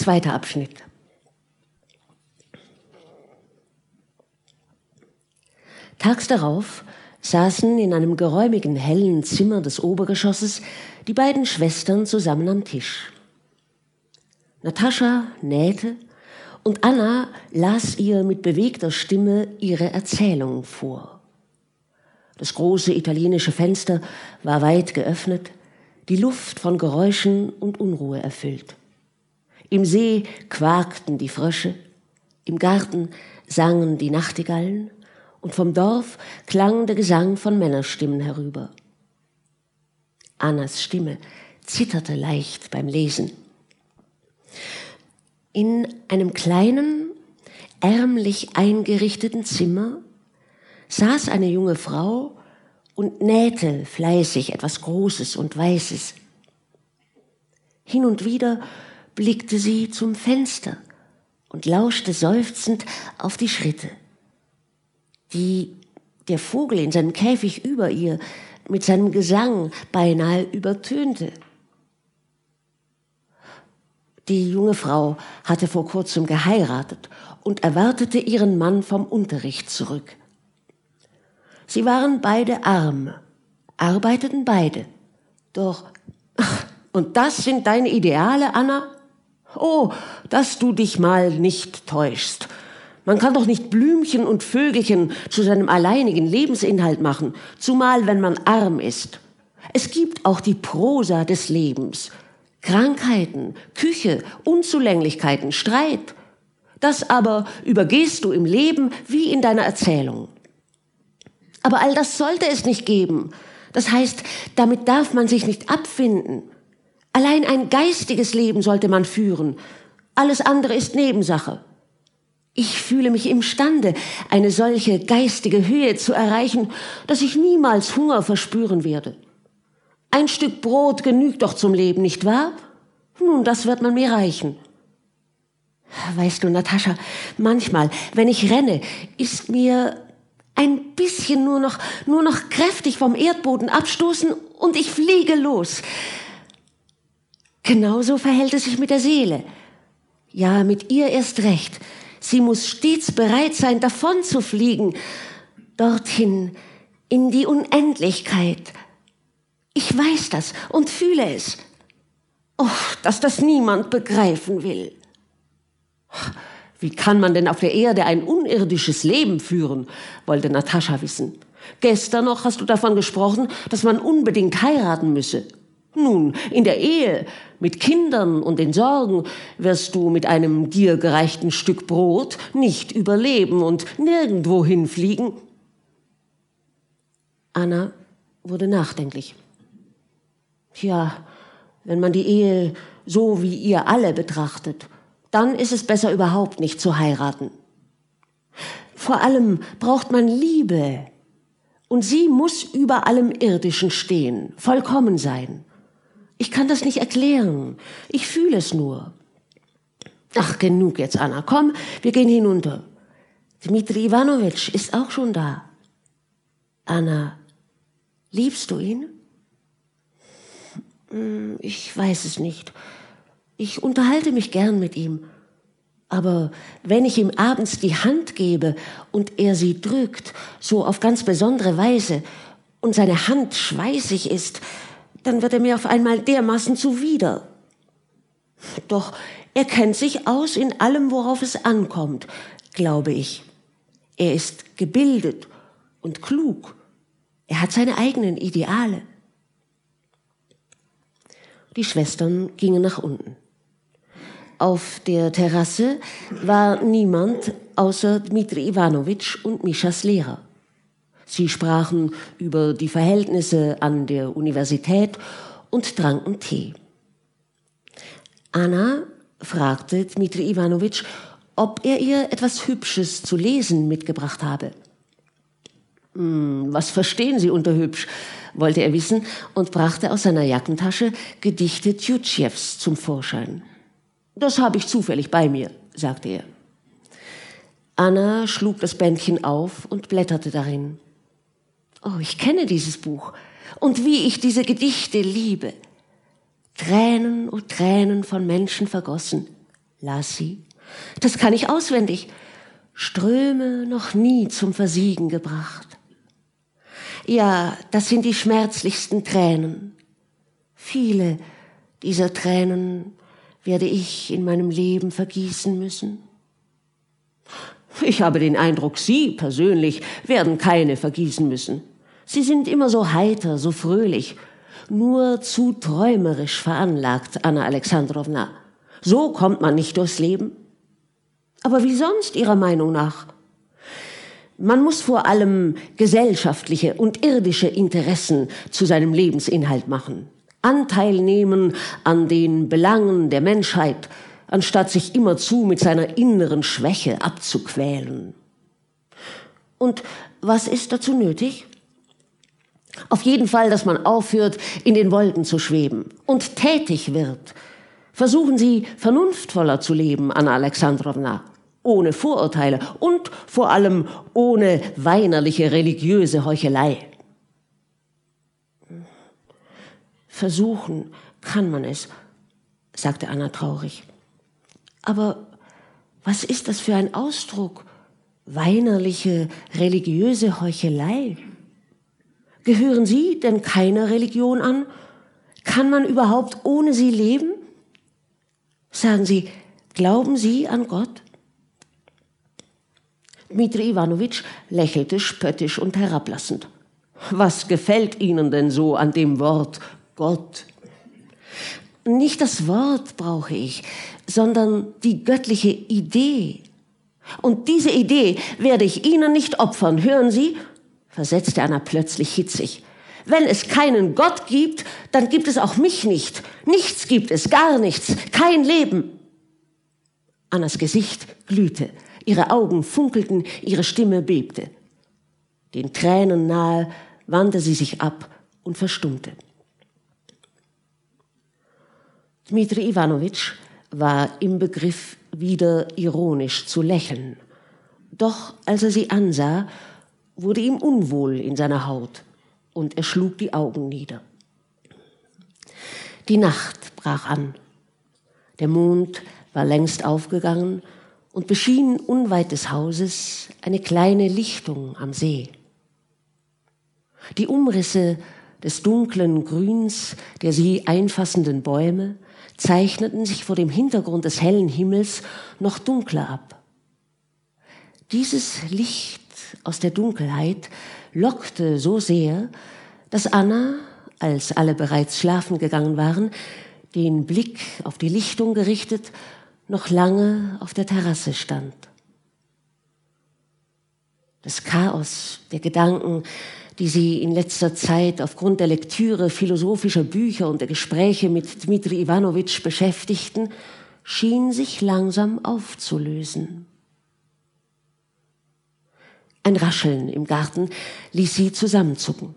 Zweiter Abschnitt. Tags darauf saßen in einem geräumigen, hellen Zimmer des Obergeschosses die beiden Schwestern zusammen am Tisch. Natascha nähte und Anna las ihr mit bewegter Stimme ihre Erzählung vor. Das große italienische Fenster war weit geöffnet, die Luft von Geräuschen und Unruhe erfüllt. Im See quakten die Frösche, im Garten sangen die Nachtigallen und vom Dorf klang der Gesang von Männerstimmen herüber. Annas Stimme zitterte leicht beim Lesen. In einem kleinen, ärmlich eingerichteten Zimmer saß eine junge Frau und nähte fleißig etwas Großes und Weißes. Hin und wieder blickte sie zum Fenster und lauschte seufzend auf die Schritte, die der Vogel in seinem Käfig über ihr mit seinem Gesang beinahe übertönte. Die junge Frau hatte vor kurzem geheiratet und erwartete ihren Mann vom Unterricht zurück. Sie waren beide arm, arbeiteten beide. Doch, und das sind deine Ideale, Anna? Oh, dass du dich mal nicht täuschst. Man kann doch nicht Blümchen und Vögelchen zu seinem alleinigen Lebensinhalt machen, zumal wenn man arm ist. Es gibt auch die Prosa des Lebens. Krankheiten, Küche, Unzulänglichkeiten, Streit. Das aber übergehst du im Leben wie in deiner Erzählung. Aber all das sollte es nicht geben. Das heißt, damit darf man sich nicht abfinden. Allein ein geistiges Leben sollte man führen. Alles andere ist Nebensache. Ich fühle mich imstande, eine solche geistige Höhe zu erreichen, dass ich niemals Hunger verspüren werde. Ein Stück Brot genügt doch zum Leben, nicht wahr? Nun, das wird man mir reichen. Weißt du, Natascha, manchmal, wenn ich renne, ist mir ein bisschen nur noch, nur noch kräftig vom Erdboden abstoßen und ich fliege los. Genauso verhält es sich mit der Seele. Ja, mit ihr erst recht. Sie muss stets bereit sein, davon zu fliegen, dorthin, in die Unendlichkeit. Ich weiß das und fühle es. Oh, dass das niemand begreifen will. Wie kann man denn auf der Erde ein unirdisches Leben führen? wollte Natascha wissen. Gestern noch hast du davon gesprochen, dass man unbedingt heiraten müsse. Nun, in der Ehe, mit Kindern und den Sorgen, wirst du mit einem dir gereichten Stück Brot nicht überleben und nirgendwo hinfliegen. Anna wurde nachdenklich. Tja, wenn man die Ehe so wie ihr alle betrachtet, dann ist es besser überhaupt nicht zu heiraten. Vor allem braucht man Liebe, und sie muss über allem Irdischen stehen, vollkommen sein. Ich kann das nicht erklären. Ich fühle es nur. Ach, genug jetzt, Anna. Komm, wir gehen hinunter. Dmitri Ivanovich ist auch schon da. Anna, liebst du ihn? Hm, ich weiß es nicht. Ich unterhalte mich gern mit ihm. Aber wenn ich ihm abends die Hand gebe und er sie drückt, so auf ganz besondere Weise, und seine Hand schweißig ist, dann wird er mir auf einmal dermaßen zuwider. Doch er kennt sich aus in allem, worauf es ankommt, glaube ich. Er ist gebildet und klug. Er hat seine eigenen Ideale. Die Schwestern gingen nach unten. Auf der Terrasse war niemand außer Dmitri Ivanovich und Mischas Lehrer. Sie sprachen über die Verhältnisse an der Universität und tranken Tee. Anna fragte Dmitri Ivanovich, ob er ihr etwas Hübsches zu lesen mitgebracht habe. Hm, was verstehen Sie unter hübsch? wollte er wissen und brachte aus seiner Jackentasche Gedichte Tjutschews zum Vorschein. Das habe ich zufällig bei mir, sagte er. Anna schlug das Bändchen auf und blätterte darin. Oh, ich kenne dieses Buch. Und wie ich diese Gedichte liebe. Tränen und Tränen von Menschen vergossen. las sie. Das kann ich auswendig. Ströme noch nie zum Versiegen gebracht. Ja, das sind die schmerzlichsten Tränen. Viele dieser Tränen werde ich in meinem Leben vergießen müssen. Ich habe den Eindruck, Sie persönlich werden keine vergießen müssen. Sie sind immer so heiter, so fröhlich, nur zu träumerisch veranlagt, Anna Alexandrowna. So kommt man nicht durchs Leben. Aber wie sonst Ihrer Meinung nach? Man muss vor allem gesellschaftliche und irdische Interessen zu seinem Lebensinhalt machen. Anteil nehmen an den Belangen der Menschheit, anstatt sich immerzu mit seiner inneren Schwäche abzuquälen. Und was ist dazu nötig? Auf jeden Fall, dass man aufhört, in den Wolken zu schweben und tätig wird. Versuchen Sie, vernunftvoller zu leben, Anna Alexandrowna, ohne Vorurteile und vor allem ohne weinerliche religiöse Heuchelei. Versuchen kann man es, sagte Anna traurig. Aber was ist das für ein Ausdruck? Weinerliche religiöse Heuchelei? Gehören Sie denn keiner Religion an? Kann man überhaupt ohne sie leben? Sagen Sie, glauben Sie an Gott? Dmitri Iwanowitsch lächelte spöttisch und herablassend. Was gefällt Ihnen denn so an dem Wort Gott? Nicht das Wort brauche ich, sondern die göttliche Idee. Und diese Idee werde ich Ihnen nicht opfern, hören Sie? Versetzte Anna plötzlich hitzig. Wenn es keinen Gott gibt, dann gibt es auch mich nicht. Nichts gibt es, gar nichts, kein Leben. Annas Gesicht glühte, ihre Augen funkelten, ihre Stimme bebte. Den Tränen nahe wandte sie sich ab und verstummte. Dmitri Iwanowitsch war im Begriff, wieder ironisch zu lächeln. Doch als er sie ansah, wurde ihm unwohl in seiner Haut und er schlug die Augen nieder. Die Nacht brach an. Der Mond war längst aufgegangen und beschien unweit des Hauses eine kleine Lichtung am See. Die Umrisse des dunklen Grüns der sie einfassenden Bäume zeichneten sich vor dem Hintergrund des hellen Himmels noch dunkler ab. Dieses Licht aus der Dunkelheit lockte so sehr, dass Anna, als alle bereits schlafen gegangen waren, den Blick auf die Lichtung gerichtet, noch lange auf der Terrasse stand. Das Chaos der Gedanken, die sie in letzter Zeit aufgrund der Lektüre philosophischer Bücher und der Gespräche mit Dmitri Iwanowitsch beschäftigten, schien sich langsam aufzulösen. Ein Rascheln im Garten ließ sie zusammenzucken.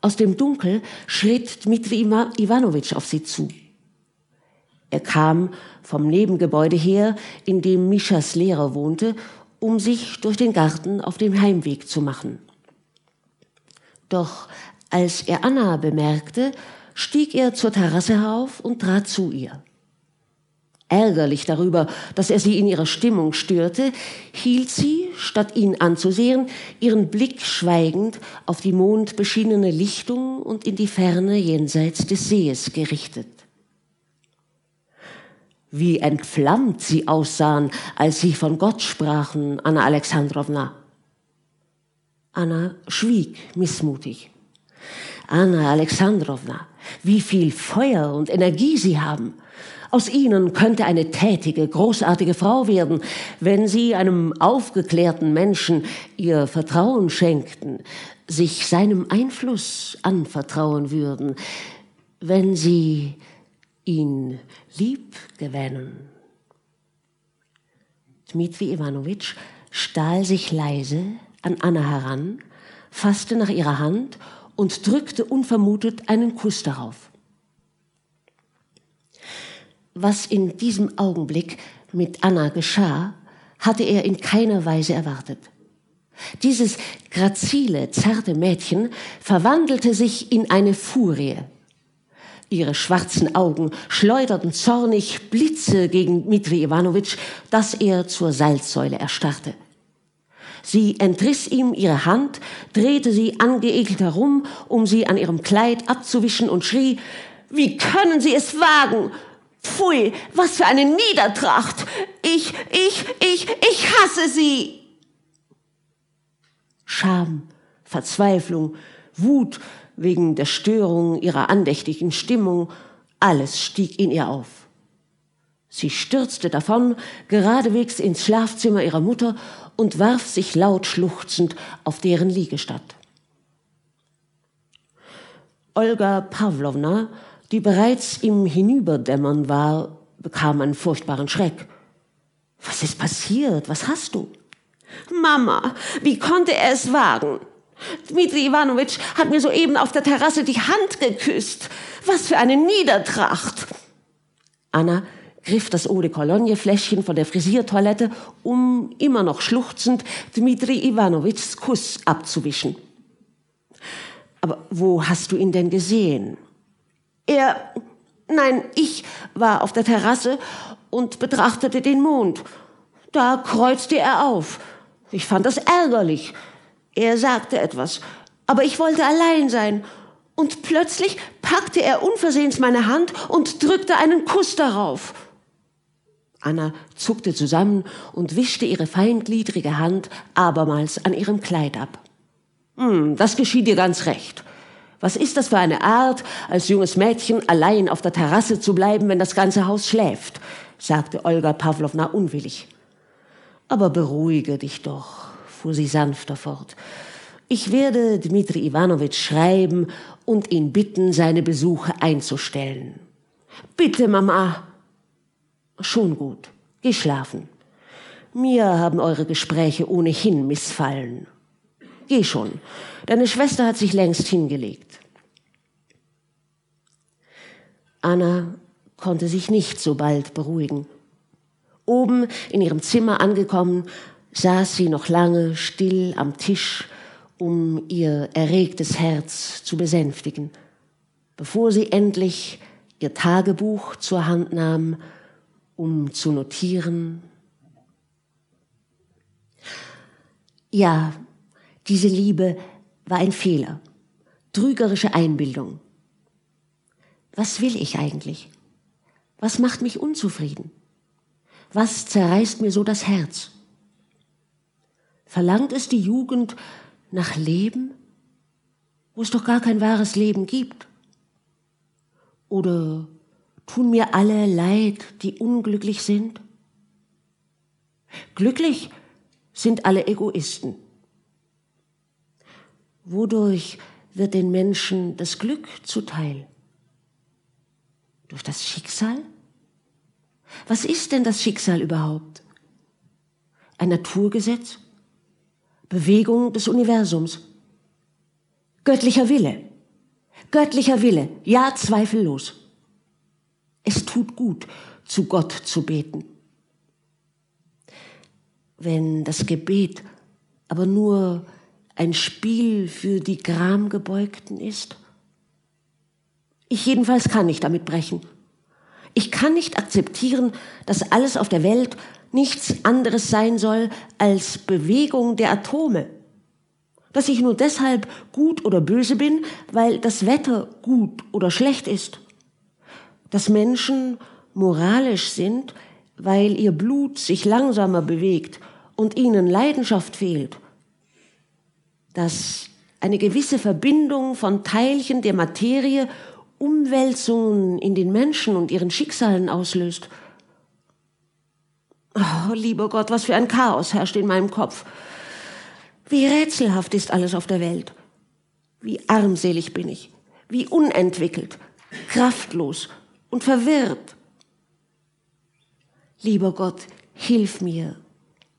Aus dem Dunkel schritt Dmitri Iwanowitsch auf sie zu. Er kam vom Nebengebäude her, in dem Mischas Lehrer wohnte, um sich durch den Garten auf dem Heimweg zu machen. Doch als er Anna bemerkte, stieg er zur Terrasse herauf und trat zu ihr. Ärgerlich darüber, dass er sie in ihrer Stimmung störte, hielt sie, statt ihn anzusehen, ihren Blick schweigend auf die mondbeschienene Lichtung und in die Ferne jenseits des Sees gerichtet. Wie entflammt sie aussahen, als sie von Gott sprachen, Anna Alexandrowna. Anna schwieg missmutig. Anna Alexandrowna, wie viel Feuer und Energie Sie haben. Aus ihnen könnte eine tätige, großartige Frau werden, wenn sie einem aufgeklärten Menschen ihr Vertrauen schenkten, sich seinem Einfluss anvertrauen würden, wenn sie ihn lieb gewännen. Dmitri Iwanowitsch stahl sich leise an Anna heran, fasste nach ihrer Hand und drückte unvermutet einen Kuss darauf was in diesem Augenblick mit Anna geschah, hatte er in keiner Weise erwartet. Dieses grazile, zarte Mädchen verwandelte sich in eine Furie. Ihre schwarzen Augen schleuderten zornig Blitze gegen Dmitri Iwanowitsch, dass er zur Salzsäule erstarrte. Sie entriss ihm ihre Hand, drehte sie angeekelt herum, um sie an ihrem Kleid abzuwischen und schrie, wie können Sie es wagen? Pfui, was für eine Niedertracht! Ich, ich, ich, ich hasse Sie! Scham, Verzweiflung, Wut wegen der Störung ihrer andächtigen Stimmung, alles stieg in ihr auf. Sie stürzte davon, geradewegs ins Schlafzimmer ihrer Mutter und warf sich laut schluchzend auf deren Liegestatt. Olga Pawlowna, die bereits im Hinüberdämmern war, bekam einen furchtbaren Schreck. Was ist passiert? Was hast du? Mama, wie konnte er es wagen? Dmitri Iwanowitsch hat mir soeben auf der Terrasse die Hand geküsst. Was für eine Niedertracht! Anna griff das Eau de Cologne-Fläschchen von der Frisiertoilette, um immer noch schluchzend Dmitri Iwanowitschs Kuss abzuwischen. Aber wo hast du ihn denn gesehen? Er, nein, ich war auf der Terrasse und betrachtete den Mond. Da kreuzte er auf. Ich fand das ärgerlich. Er sagte etwas, aber ich wollte allein sein. Und plötzlich packte er unversehens meine Hand und drückte einen Kuss darauf. Anna zuckte zusammen und wischte ihre feingliedrige Hand abermals an ihrem Kleid ab. Hm, das geschieht dir ganz recht. Was ist das für eine Art, als junges Mädchen allein auf der Terrasse zu bleiben, wenn das ganze Haus schläft? sagte Olga Pawlowna unwillig. Aber beruhige dich doch, fuhr sie sanfter fort. Ich werde Dmitri Iwanowitsch schreiben und ihn bitten, seine Besuche einzustellen. Bitte, Mama, Schon gut. Geh schlafen. Mir haben eure Gespräche ohnehin missfallen. Geh schon. Deine Schwester hat sich längst hingelegt. Anna konnte sich nicht so bald beruhigen. Oben in ihrem Zimmer angekommen, saß sie noch lange still am Tisch, um ihr erregtes Herz zu besänftigen, bevor sie endlich ihr Tagebuch zur Hand nahm um zu notieren. Ja, diese Liebe war ein Fehler, trügerische Einbildung. Was will ich eigentlich? Was macht mich unzufrieden? Was zerreißt mir so das Herz? Verlangt es die Jugend nach Leben, wo es doch gar kein wahres Leben gibt? Oder tun mir alle leid, die unglücklich sind? Glücklich sind alle Egoisten. Wodurch wird den Menschen das Glück zuteil? Durch das Schicksal? Was ist denn das Schicksal überhaupt? Ein Naturgesetz? Bewegung des Universums? Göttlicher Wille? Göttlicher Wille, ja zweifellos. Es tut gut, zu Gott zu beten. Wenn das Gebet aber nur ein Spiel für die Gramgebeugten ist? Ich jedenfalls kann nicht damit brechen. Ich kann nicht akzeptieren, dass alles auf der Welt nichts anderes sein soll als Bewegung der Atome. Dass ich nur deshalb gut oder böse bin, weil das Wetter gut oder schlecht ist dass Menschen moralisch sind, weil ihr Blut sich langsamer bewegt und ihnen Leidenschaft fehlt, dass eine gewisse Verbindung von Teilchen der Materie Umwälzungen in den Menschen und ihren Schicksalen auslöst. Oh, lieber Gott, was für ein Chaos herrscht in meinem Kopf. Wie rätselhaft ist alles auf der Welt. Wie armselig bin ich. Wie unentwickelt, kraftlos und verwirrt. Lieber Gott, hilf mir,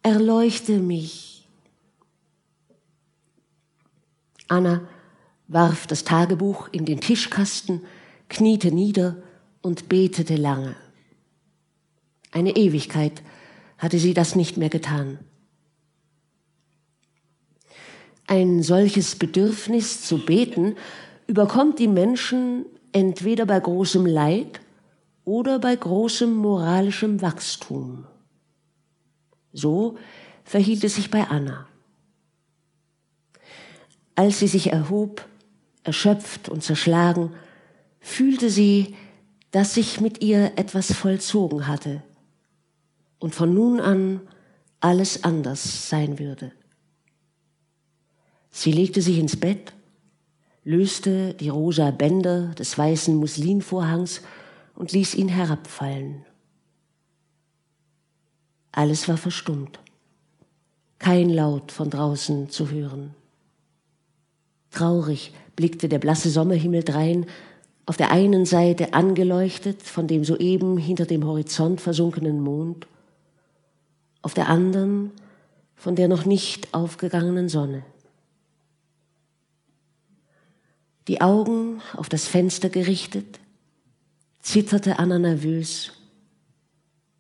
erleuchte mich. Anna warf das Tagebuch in den Tischkasten, kniete nieder und betete lange. Eine Ewigkeit hatte sie das nicht mehr getan. Ein solches Bedürfnis zu beten überkommt die Menschen entweder bei großem Leid oder bei großem moralischem Wachstum. So verhielt es sich bei Anna. Als sie sich erhob, erschöpft und zerschlagen, fühlte sie, dass sich mit ihr etwas vollzogen hatte und von nun an alles anders sein würde. Sie legte sich ins Bett, löste die rosa Bänder des weißen Muslinvorhangs und ließ ihn herabfallen. Alles war verstummt, kein Laut von draußen zu hören. Traurig blickte der blasse Sommerhimmel drein, auf der einen Seite angeleuchtet von dem soeben hinter dem Horizont versunkenen Mond, auf der anderen von der noch nicht aufgegangenen Sonne. Die Augen auf das Fenster gerichtet, zitterte Anna nervös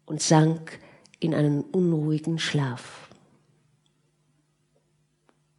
und sank in einen unruhigen Schlaf.